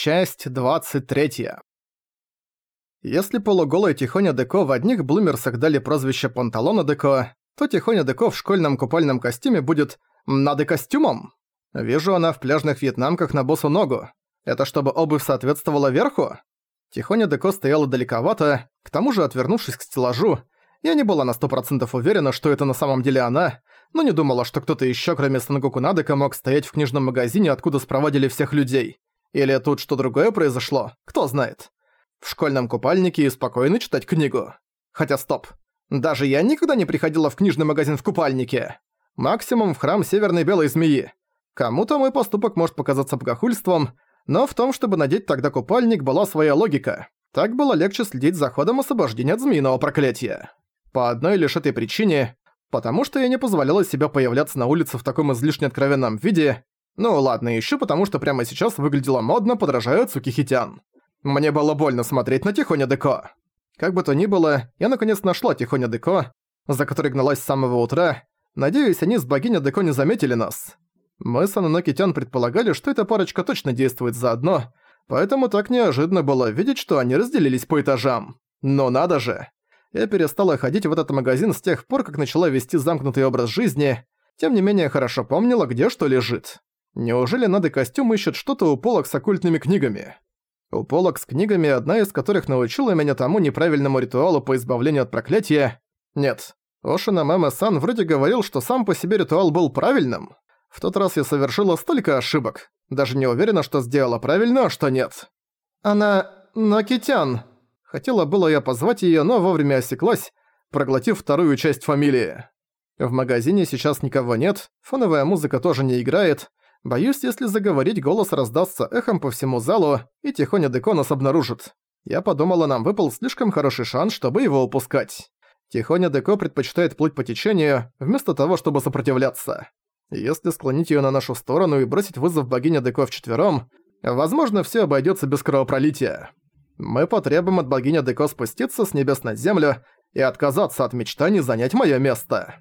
Часть 23. Если полуголая Тихоня Деко в одних блумерсах дали прозвище Панталона Деко, то Тихоня Деко в школьном купальном костюме будет «надо костюмом». Вижу она в пляжных вьетнамках на босу ногу. Это чтобы обувь соответствовала верху? Тихоня Деко стояла далековато, к тому же отвернувшись к стеллажу. Я не была на сто процентов уверена, что это на самом деле она, но не думала, что кто-то ещё, кроме Сангоку Надека, мог стоять в книжном магазине, откуда спроводили всех людей. Или тут что другое произошло, кто знает. В школьном купальнике и спокойно читать книгу. Хотя стоп. Даже я никогда не приходила в книжный магазин в купальнике. Максимум в храм Северной Белой Змеи. Кому-то мой поступок может показаться богохульством, но в том, чтобы надеть тогда купальник, была своя логика. Так было легче следить за ходом освобождения от змеиного проклятия. По одной лишь этой причине, потому что я не позволяла себе появляться на улице в таком излишне откровенном виде, ну ладно, ещё потому что прямо сейчас выглядела модно, подражая Цукихитян. Мне было больно смотреть на Тихоня Деко. Как бы то ни было, я наконец нашла Тихоня Деко, за которой гналась с самого утра. Надеюсь, они с богиней Деко не заметили нас. Мы с Ананокитян предполагали, что эта парочка точно действует заодно, поэтому так неожиданно было видеть, что они разделились по этажам. Но надо же. Я перестала ходить в этот магазин с тех пор, как начала вести замкнутый образ жизни, тем не менее хорошо помнила, где что лежит. Неужели надо костюм ищет что-то у полок с оккультными книгами? У полок с книгами, одна из которых научила меня тому неправильному ритуалу по избавлению от проклятия. Нет, Ошина Мама-сан вроде говорил, что сам по себе ритуал был правильным. В тот раз я совершила столько ошибок. Даже не уверена, что сделала правильно, а что нет. Она... Накитян. Хотела было я позвать её, но вовремя осеклась, проглотив вторую часть фамилии. В магазине сейчас никого нет, фоновая музыка тоже не играет, Боюсь, если заговорить, голос раздастся эхом по всему залу, и Тихоня Деко нас обнаружит. Я подумала, нам выпал слишком хороший шанс, чтобы его упускать. Тихоня Деко предпочитает плыть по течению, вместо того, чтобы сопротивляться. Если склонить её на нашу сторону и бросить вызов богине Деко вчетвером, возможно, всё обойдётся без кровопролития. Мы потребуем от богини Деко спуститься с небес на землю и отказаться от мечтаний занять моё место.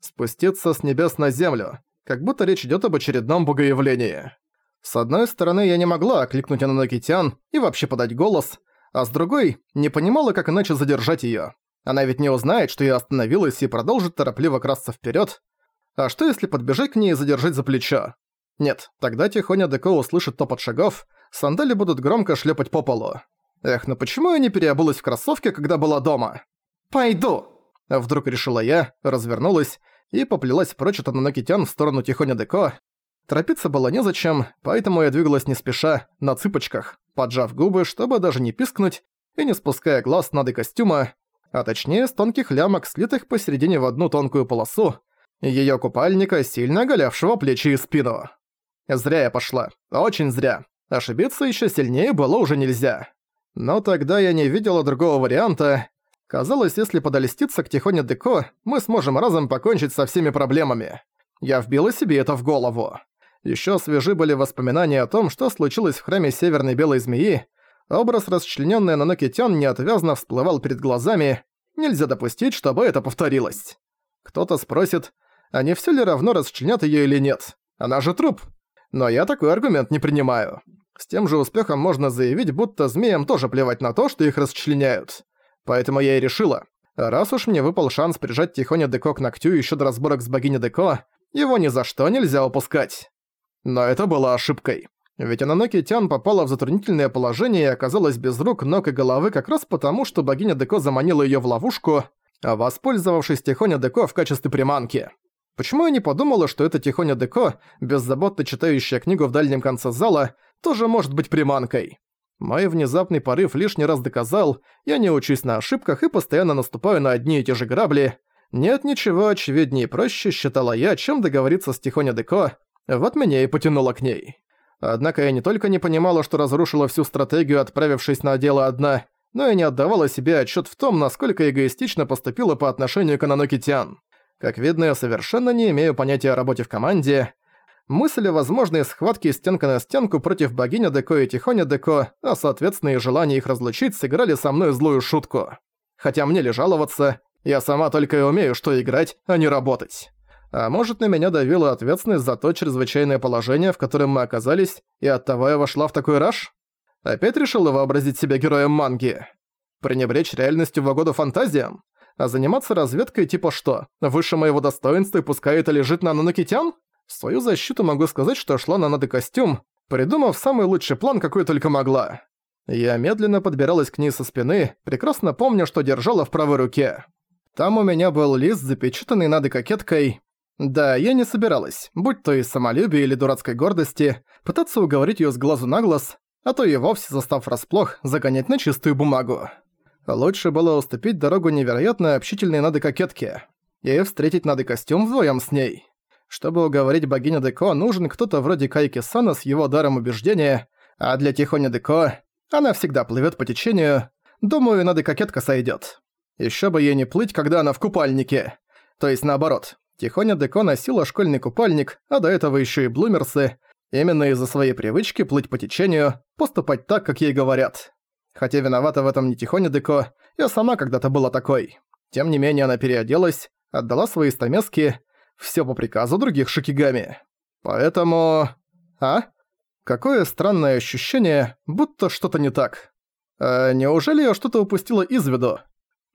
Спуститься с небес на землю как будто речь идёт об очередном богоявлении. С одной стороны, я не могла окликнуть Ананокитян и вообще подать голос, а с другой, не понимала, как иначе задержать её. Она ведь не узнает, что я остановилась и продолжит торопливо красться вперёд. А что если подбежать к ней и задержать за плечо? Нет, тогда тихоня Деко услышит топот шагов, сандали будут громко шлепать по полу. Эх, ну почему я не переобулась в кроссовке, когда была дома? «Пойду!» Вдруг решила я, развернулась и поплелась прочь от Ананокитян в сторону Тихоня Деко. Торопиться было незачем, поэтому я двигалась не спеша, на цыпочках, поджав губы, чтобы даже не пискнуть, и не спуская глаз над и костюма, а точнее с тонких лямок, слитых посередине в одну тонкую полосу, её купальника, сильно оголявшего плечи и спину. Зря я пошла. Очень зря. Ошибиться ещё сильнее было уже нельзя. Но тогда я не видела другого варианта, Казалось, если подольститься к Тихоне Деко, мы сможем разом покончить со всеми проблемами. Я вбила себе это в голову. Ещё свежи были воспоминания о том, что случилось в храме Северной Белой Змеи. Образ расчленённый на Нокитян неотвязно всплывал перед глазами. Нельзя допустить, чтобы это повторилось. Кто-то спросит, а не всё ли равно расчленят её или нет? Она же труп. Но я такой аргумент не принимаю. С тем же успехом можно заявить, будто змеям тоже плевать на то, что их расчленяют. Поэтому я и решила, раз уж мне выпал шанс прижать Тихоня Деко к ногтю еще до разборок с богиней Деко, его ни за что нельзя упускать. Но это была ошибкой. Ведь Ананоки Тян попала в затруднительное положение и оказалась без рук, ног и головы как раз потому, что богиня Деко заманила её в ловушку, воспользовавшись Тихоня Деко в качестве приманки. Почему я не подумала, что эта Тихоня Деко, беззаботно читающая книгу в дальнем конце зала, тоже может быть приманкой? Мой внезапный порыв лишний раз доказал, я не учусь на ошибках и постоянно наступаю на одни и те же грабли. Нет ничего очевиднее и проще, считала я, чем договориться с Тихоня Деко, вот меня и потянуло к ней. Однако я не только не понимала, что разрушила всю стратегию, отправившись на дело одна, но и не отдавала себе отчет в том, насколько эгоистично поступила по отношению к Ананоки Тян. Как видно, я совершенно не имею понятия о работе в команде, мысль о возможной схватке стенка на стенку против богиня Деко и Тихоня Деко, а соответственно и желание их разлучить, сыграли со мной злую шутку. Хотя мне ли жаловаться, я сама только и умею что играть, а не работать. А может, на меня давила ответственность за то чрезвычайное положение, в котором мы оказались, и оттого я вошла в такой раж? Опять решила вообразить себя героем манги? Пренебречь реальностью в угоду фантазиям? А заниматься разведкой типа что? Выше моего достоинства и пускай это лежит на нанокитян? В свою защиту могу сказать, что шла на надо костюм, придумав самый лучший план, какой только могла. Я медленно подбиралась к ней со спины, прекрасно помня, что держала в правой руке. Там у меня был лист, запечатанный надо кокеткой. Да, я не собиралась, будь то из самолюбия или дурацкой гордости, пытаться уговорить её с глазу на глаз, а то и вовсе, застав врасплох, загонять на чистую бумагу. Лучше было уступить дорогу невероятно общительной Нады кокетке и встретить Нады костюм вдвоем с ней. Чтобы уговорить богиню Деко, нужен кто-то вроде Кайки Сана с его даром убеждения, а для Тихоня Деко она всегда плывет по течению. Думаю, Нады кокетка сойдет. Еще бы ей не плыть, когда она в купальнике. То есть наоборот. Тихоня Деко носила школьный купальник, а до этого еще и блумерсы, именно из-за своей привычки плыть по течению, поступать так, как ей говорят. Хотя виновата в этом не Тихоня Деко, я сама когда-то была такой. Тем не менее она переоделась, отдала свои стамески, все по приказу других шикигами. Поэтому... А? Какое странное ощущение, будто что-то не так. А неужели я что-то упустила из виду?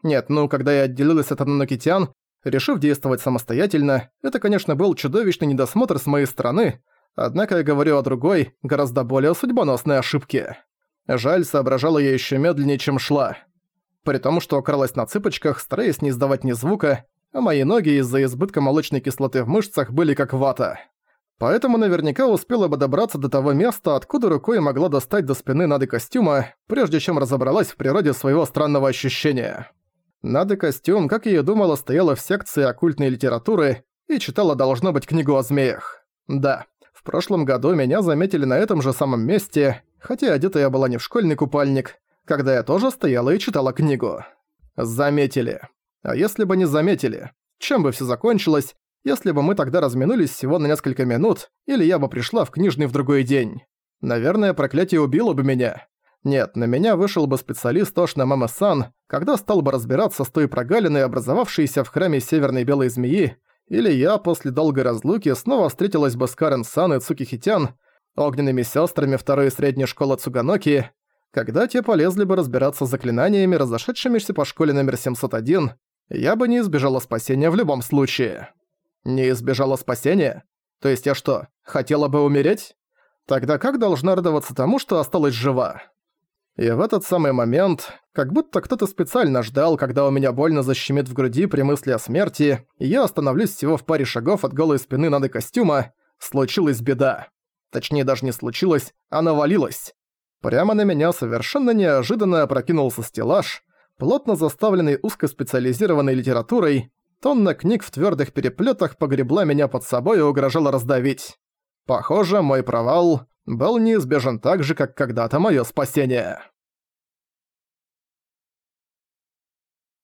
Нет, ну, когда я отделилась от Ананокитян, решив действовать самостоятельно, это, конечно, был чудовищный недосмотр с моей стороны, однако я говорю о другой, гораздо более судьбоносной ошибке. Жаль, соображала я еще медленнее, чем шла. При том, что кралась на цыпочках, стараясь не издавать ни звука, а мои ноги из-за избытка молочной кислоты в мышцах были как вата. Поэтому наверняка успела бы добраться до того места, откуда рукой могла достать до спины Нады костюма, прежде чем разобралась в природе своего странного ощущения. Нада костюм, как я и думала, стояла в секции оккультной литературы и читала, должно быть, книгу о змеях. Да, в прошлом году меня заметили на этом же самом месте, хотя одета я была не в школьный купальник, когда я тоже стояла и читала книгу. Заметили. А если бы не заметили? Чем бы все закончилось, если бы мы тогда разминулись всего на несколько минут, или я бы пришла в книжный в другой день? Наверное, проклятие убило бы меня. Нет, на меня вышел бы специалист Тошна Мама-сан, когда стал бы разбираться с той прогалиной, образовавшейся в храме Северной Белой Змеи, или я после долгой разлуки снова встретилась бы с Карен-сан и Цукихитян, огненными сестрами второй средней школы Цуганоки, когда те полезли бы разбираться с заклинаниями, разошедшимися по школе номер 701, я бы не избежала спасения в любом случае. Не избежала спасения? То есть я что, хотела бы умереть? Тогда как должна радоваться тому, что осталась жива? И в этот самый момент, как будто кто-то специально ждал, когда у меня больно защемит в груди при мысли о смерти, и я остановлюсь всего в паре шагов от голой спины нады костюма, случилась беда. Точнее, даже не случилось, а навалилась. Прямо на меня совершенно неожиданно опрокинулся стеллаж, плотно заставленный узкоспециализированной литературой, тонна книг в твёрдых переплетах погребла меня под собой и угрожала раздавить. Похоже, мой провал был неизбежен так же, как когда-то моё спасение.